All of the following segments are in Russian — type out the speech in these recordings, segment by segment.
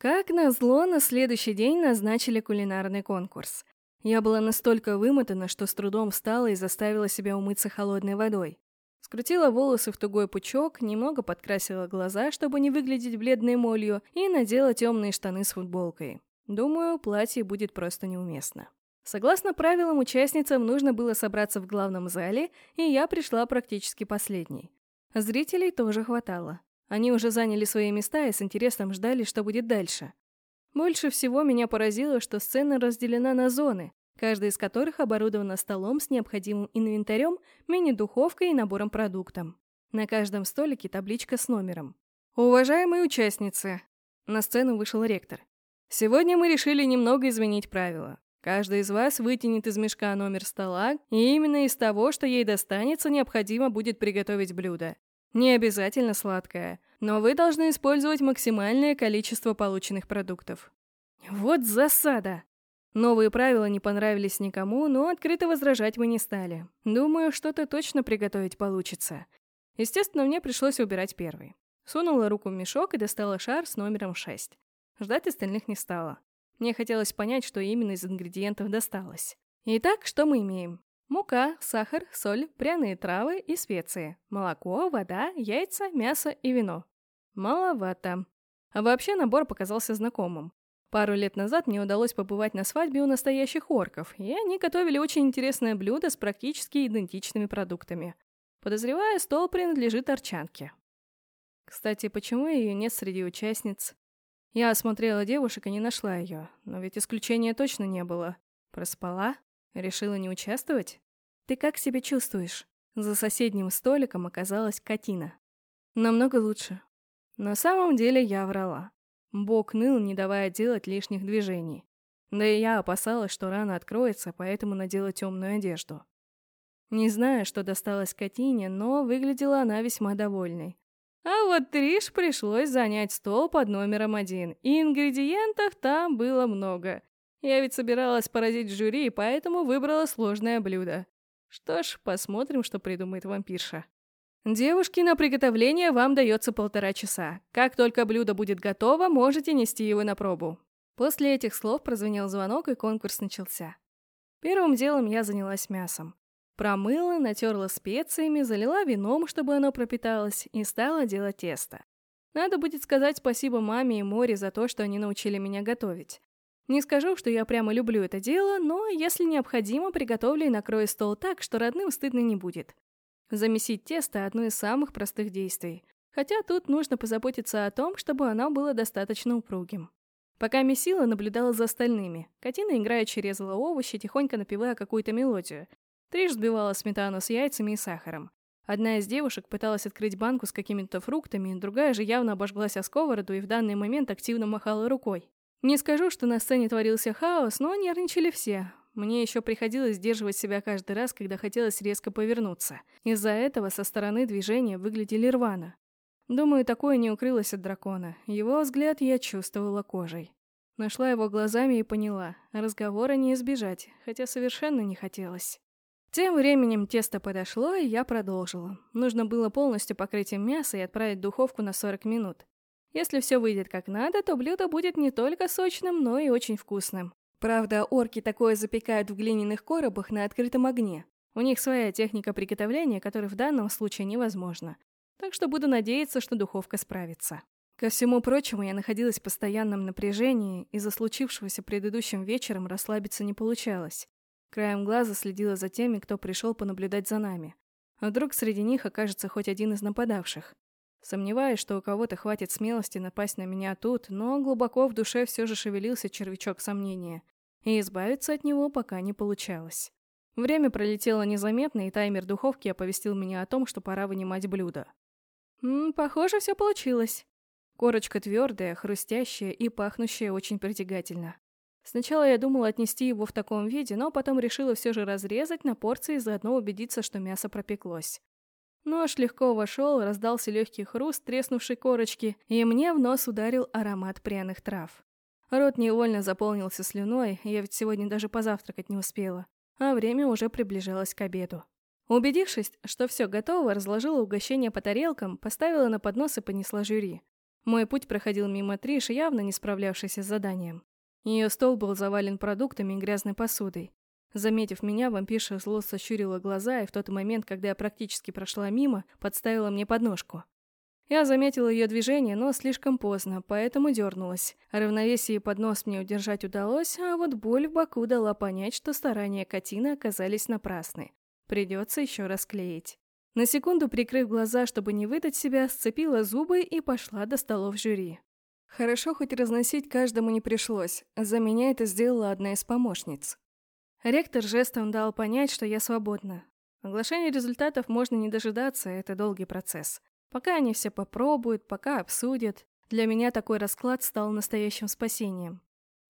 Как назло, на следующий день назначили кулинарный конкурс. Я была настолько вымотана, что с трудом встала и заставила себя умыться холодной водой. Скрутила волосы в тугой пучок, немного подкрасила глаза, чтобы не выглядеть бледной молью, и надела темные штаны с футболкой. Думаю, платье будет просто неуместно. Согласно правилам, участницам нужно было собраться в главном зале, и я пришла практически последней. Зрителей тоже хватало. Они уже заняли свои места и с интересом ждали, что будет дальше. Больше всего меня поразило, что сцена разделена на зоны, каждая из которых оборудована столом с необходимым инвентарем, мини-духовкой и набором продуктов. На каждом столике табличка с номером. «Уважаемые участницы!» На сцену вышел ректор. «Сегодня мы решили немного изменить правила. Каждый из вас вытянет из мешка номер стола, и именно из того, что ей достанется, необходимо будет приготовить блюдо. Не обязательно сладкое, но вы должны использовать максимальное количество полученных продуктов. Вот засада! Новые правила не понравились никому, но открыто возражать мы не стали. Думаю, что-то точно приготовить получится. Естественно, мне пришлось убирать первый. Сунула руку в мешок и достала шар с номером 6. Ждать остальных не стала. Мне хотелось понять, что именно из ингредиентов досталось. Итак, что мы имеем? Мука, сахар, соль, пряные травы и специи, молоко, вода, яйца, мясо и вино. Маловато. А вообще набор показался знакомым. Пару лет назад мне удалось побывать на свадьбе у настоящих орков, и они готовили очень интересное блюдо с практически идентичными продуктами. Подозревая, стол принадлежит арчанке. Кстати, почему ее нет среди участниц? Я осмотрела девушек и не нашла ее, но ведь исключения точно не было. Проспала? Решила не участвовать? Ты как себя чувствуешь? За соседним столиком оказалась Катина. Намного лучше. На самом деле я врала. Бог ныл, не давая делать лишних движений. Да и я опасалась, что рана откроется, поэтому надела темную одежду. Не знаю, что досталось Катине, но выглядела она весьма довольной. А вот Триш пришлось занять стол под номером один, и ингредиентов там было много. Я ведь собиралась поразить жюри, поэтому выбрала сложное блюдо. Что ж, посмотрим, что придумает вампирша. Девушки, на приготовление вам дается полтора часа. Как только блюдо будет готово, можете нести его на пробу. После этих слов прозвенел звонок, и конкурс начался. Первым делом я занялась мясом. Промыла, натерла специями, залила вином, чтобы оно пропиталось, и стала делать тесто. Надо будет сказать спасибо маме и Море за то, что они научили меня готовить. Не скажу, что я прямо люблю это дело, но, если необходимо, приготовлю и накрою стол так, что родным стыдно не будет. Замесить тесто – одно из самых простых действий. Хотя тут нужно позаботиться о том, чтобы оно было достаточно упругим. Пока месила, наблюдала за остальными. Катина играючи резала овощи, тихонько напевая какую-то мелодию. Триш сбивала сметану с яйцами и сахаром. Одна из девушек пыталась открыть банку с какими-то фруктами, другая же явно обожглась о сковороду и в данный момент активно махала рукой. Не скажу, что на сцене творился хаос, но нервничали все. Мне еще приходилось сдерживать себя каждый раз, когда хотелось резко повернуться. Из-за этого со стороны движения выглядели рвано. Думаю, такое не укрылось от дракона. Его взгляд я чувствовала кожей. Нашла его глазами и поняла. Разговора не избежать, хотя совершенно не хотелось. Тем временем тесто подошло, и я продолжила. Нужно было полностью покрыть им мясо и отправить в духовку на 40 минут. Если все выйдет как надо, то блюдо будет не только сочным, но и очень вкусным. Правда, орки такое запекают в глиняных коробах на открытом огне. У них своя техника приготовления, которая в данном случае невозможна. Так что буду надеяться, что духовка справится. Ко всему прочему, я находилась в постоянном напряжении, из-за случившегося предыдущим вечером расслабиться не получалось. Краем глаза следила за теми, кто пришел понаблюдать за нами. А вдруг среди них окажется хоть один из нападавших? Сомневаюсь, что у кого-то хватит смелости напасть на меня тут, но глубоко в душе все же шевелился червячок сомнения, и избавиться от него пока не получалось. Время пролетело незаметно, и таймер духовки оповестил меня о том, что пора вынимать блюдо. М похоже, все получилось. Корочка твердая, хрустящая и пахнущая очень притягательно. Сначала я думала отнести его в таком виде, но потом решила все же разрезать на порции и заодно убедиться, что мясо пропеклось. Нож легко вошел, раздался легкий хруст треснувшей корочки, и мне в нос ударил аромат пряных трав. Рот невольно заполнился слюной, я ведь сегодня даже позавтракать не успела, а время уже приближалось к обеду. Убедившись, что все готово, разложила угощение по тарелкам, поставила на поднос и понесла жюри. Мой путь проходил мимо Триш, явно не справлявшейся с заданием. Ее стол был завален продуктами и грязной посудой. Заметив меня, вампирша зло сощурила глаза и в тот момент, когда я практически прошла мимо, подставила мне подножку. Я заметила ее движение, но слишком поздно, поэтому дернулась. Равновесие и поднос мне удержать удалось, а вот боль в боку дала понять, что старания Катины оказались напрасны. Придется еще раз клеить. На секунду, прикрыв глаза, чтобы не выдать себя, сцепила зубы и пошла до столов жюри. Хорошо, хоть разносить каждому не пришлось. За меня это сделала одна из помощниц. Ректор жестом дал понять, что я свободна. Оглашение результатов можно не дожидаться, это долгий процесс. Пока они все попробуют, пока обсудят. Для меня такой расклад стал настоящим спасением.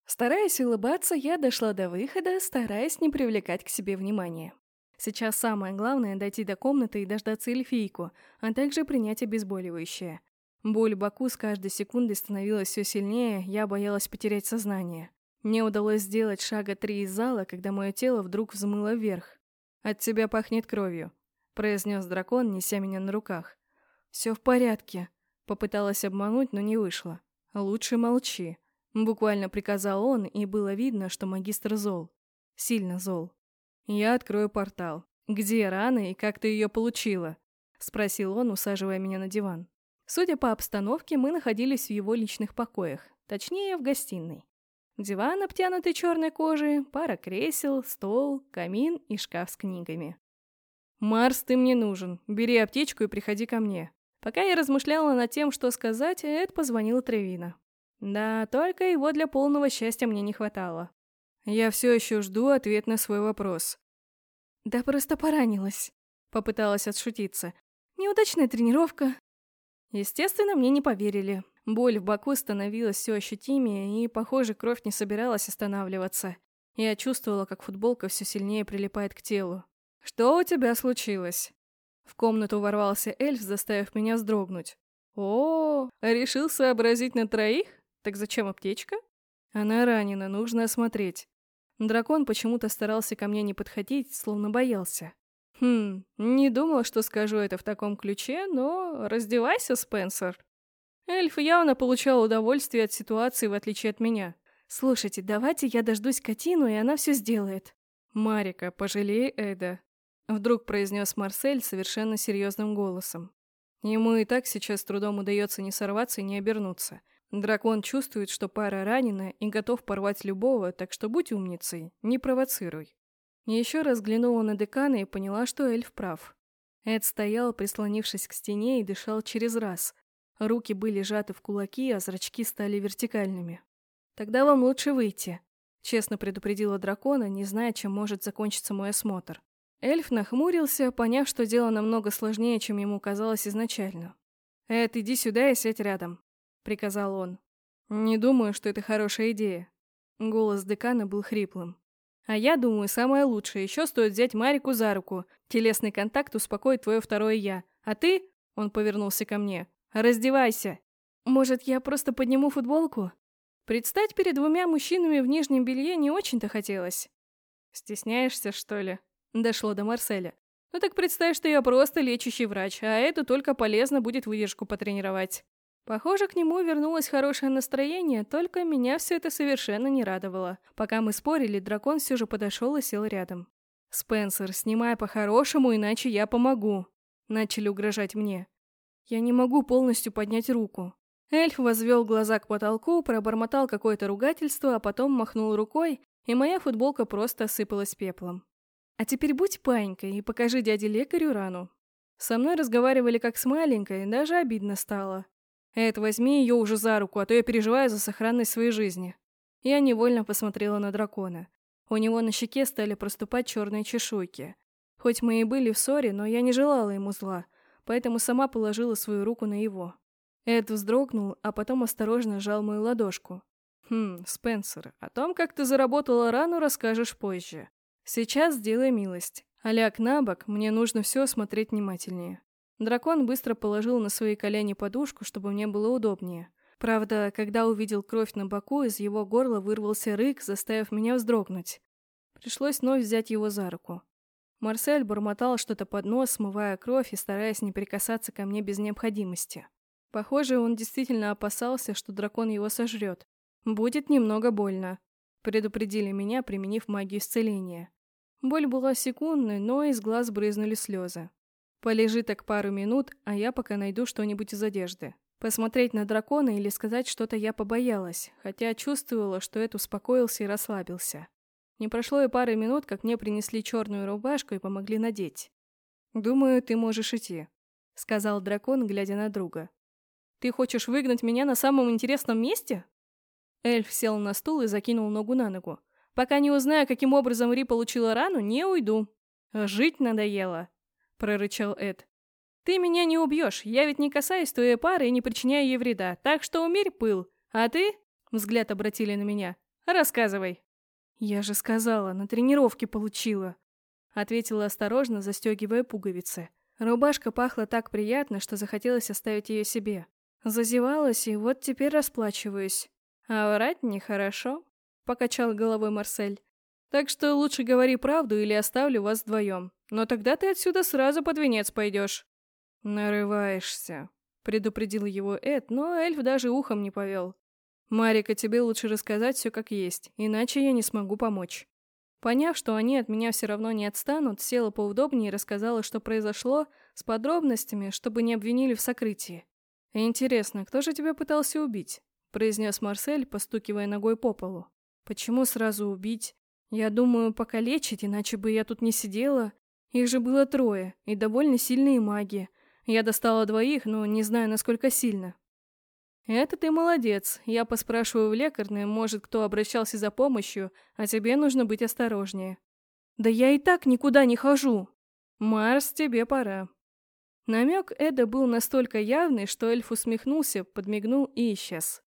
Стараясь улыбаться, я дошла до выхода, стараясь не привлекать к себе внимания. Сейчас самое главное — дойти до комнаты и дождаться эльфийку, а также принять обезболивающее. Боль в боку с каждой секундой становилась все сильнее, я боялась потерять сознание. Мне удалось сделать шага три из зала, когда мое тело вдруг взмыло вверх. «От тебя пахнет кровью», — произнес дракон, неся меня на руках. «Все в порядке», — попыталась обмануть, но не вышло. «Лучше молчи», — буквально приказал он, и было видно, что магистр зол. Сильно зол. «Я открою портал. Где рана и как ты ее получила?» — спросил он, усаживая меня на диван. Судя по обстановке, мы находились в его личных покоях, точнее, в гостиной. Диван, обтянутый черной кожей, пара кресел, стол, камин и шкаф с книгами. «Марс, ты мне нужен. Бери аптечку и приходи ко мне». Пока я размышляла над тем, что сказать, Эд позвонил Тревина. Да, только его для полного счастья мне не хватало. Я все еще жду ответ на свой вопрос. «Да просто поранилась», — попыталась отшутиться. «Неудачная тренировка, Естественно, мне не поверили. Боль в боку становилась все ощутимее, и, похоже, кровь не собиралась останавливаться. Я чувствовала, как футболка все сильнее прилипает к телу. «Что у тебя случилось?» В комнату ворвался эльф, заставив меня вздрогнуть. «О, решил сообразить на троих? Так зачем аптечка?» «Она ранена, нужно осмотреть». Дракон почему-то старался ко мне не подходить, словно боялся. Хм, не думал, что скажу это в таком ключе, но раздевайся, Спенсер. Эльф явно получал удовольствие от ситуации, в отличие от меня. Слушайте, давайте я дождусь Катину, и она все сделает. Марика, пожалей Эда. Вдруг произнес Марсель совершенно серьезным голосом. Ему и так сейчас трудом удается не сорваться и не обернуться. Дракон чувствует, что пара ранена и готов порвать любого, так что будь умницей, не провоцируй. Еще раз глянула на декана и поняла, что эльф прав. Эд стоял, прислонившись к стене, и дышал через раз. Руки были сжаты в кулаки, а зрачки стали вертикальными. «Тогда вам лучше выйти», — честно предупредила дракона, не зная, чем может закончиться мой осмотр. Эльф нахмурился, поняв, что дело намного сложнее, чем ему казалось изначально. «Эд, иди сюда и сядь рядом», — приказал он. «Не думаю, что это хорошая идея». Голос декана был хриплым. А я думаю, самое лучшее. Еще стоит взять Марику за руку. Телесный контакт успокоит твое второе «я». А ты...» — он повернулся ко мне. «Раздевайся!» «Может, я просто подниму футболку?» Предстать перед двумя мужчинами в нижнем белье не очень-то хотелось. «Стесняешься, что ли?» Дошло до Марселя. «Ну так представь, что я просто лечащий врач, а это только полезно будет выдержку потренировать». Похоже, к нему вернулось хорошее настроение, только меня все это совершенно не радовало. Пока мы спорили, дракон все же подошел и сел рядом. «Спенсер, снимай по-хорошему, иначе я помогу», — начали угрожать мне. Я не могу полностью поднять руку. Эльф возвел глаза к потолку, пробормотал какое-то ругательство, а потом махнул рукой, и моя футболка просто осыпалась пеплом. «А теперь будь паинькой и покажи дяде лекарю рану». Со мной разговаривали как с маленькой, даже обидно стало. Эд, возьми ее уже за руку, а то я переживаю за сохранность своей жизни. Я невольно посмотрела на дракона. У него на щеке стали проступать черные чешуйки. Хоть мы и были в ссоре, но я не желала ему зла, поэтому сама положила свою руку на его. Эд вздрогнул, а потом осторожно сжал мою ладошку. «Хм, Спенсер, о том, как ты заработала рану, расскажешь позже. Сейчас сделай милость. А ляг на бок, мне нужно все осмотреть внимательнее». Дракон быстро положил на свои колени подушку, чтобы мне было удобнее. Правда, когда увидел кровь на боку, из его горла вырвался рык, заставив меня вздрогнуть. Пришлось вновь взять его за руку. Марсель бормотал что-то под нос, смывая кровь и стараясь не прикасаться ко мне без необходимости. Похоже, он действительно опасался, что дракон его сожрет. Будет немного больно. Предупредили меня, применив магию исцеления. Боль была секундной, но из глаз брызнули слезы. Полежи так пару минут, а я пока найду что-нибудь из одежды. Посмотреть на дракона или сказать что-то я побоялась, хотя чувствовала, что Эд успокоился и расслабился. Не прошло и пары минут, как мне принесли черную рубашку и помогли надеть. «Думаю, ты можешь идти», — сказал дракон, глядя на друга. «Ты хочешь выгнать меня на самом интересном месте?» Эльф сел на стул и закинул ногу на ногу. «Пока не узнаю, каким образом Ри получила рану, не уйду». «Жить надоело», — прорычал Эд. «Ты меня не убьешь, я ведь не касаюсь твоей пары и не причиняю ей вреда, так что умерь пыл. А ты?» — взгляд обратили на меня. «Рассказывай». «Я же сказала, на тренировке получила», — ответила осторожно, застегивая пуговицы. Рубашка пахла так приятно, что захотелось оставить ее себе. Зазевалась, и вот теперь расплачиваюсь. «А врать нехорошо», — покачал головой Марсель. «Так что лучше говори правду или оставлю вас вдвоем. Но тогда ты отсюда сразу под венец пойдешь». «Нарываешься», — предупредил его Эд, но эльф даже ухом не повел. «Марика, тебе лучше рассказать все как есть, иначе я не смогу помочь». Поняв, что они от меня все равно не отстанут, села поудобнее и рассказала, что произошло, с подробностями, чтобы не обвинили в сокрытии. «Интересно, кто же тебя пытался убить?» — произнес Марсель, постукивая ногой по полу. «Почему сразу убить? Я думаю, покалечить, иначе бы я тут не сидела. Их же было трое, и довольно сильные маги. Я достала двоих, но не знаю, насколько сильно». «Это ты молодец. Я поспрашиваю в лекарной, может, кто обращался за помощью, а тебе нужно быть осторожнее». «Да я и так никуда не хожу!» «Марс, тебе пора». Намек Эда был настолько явный, что эльф усмехнулся, подмигнул и исчез.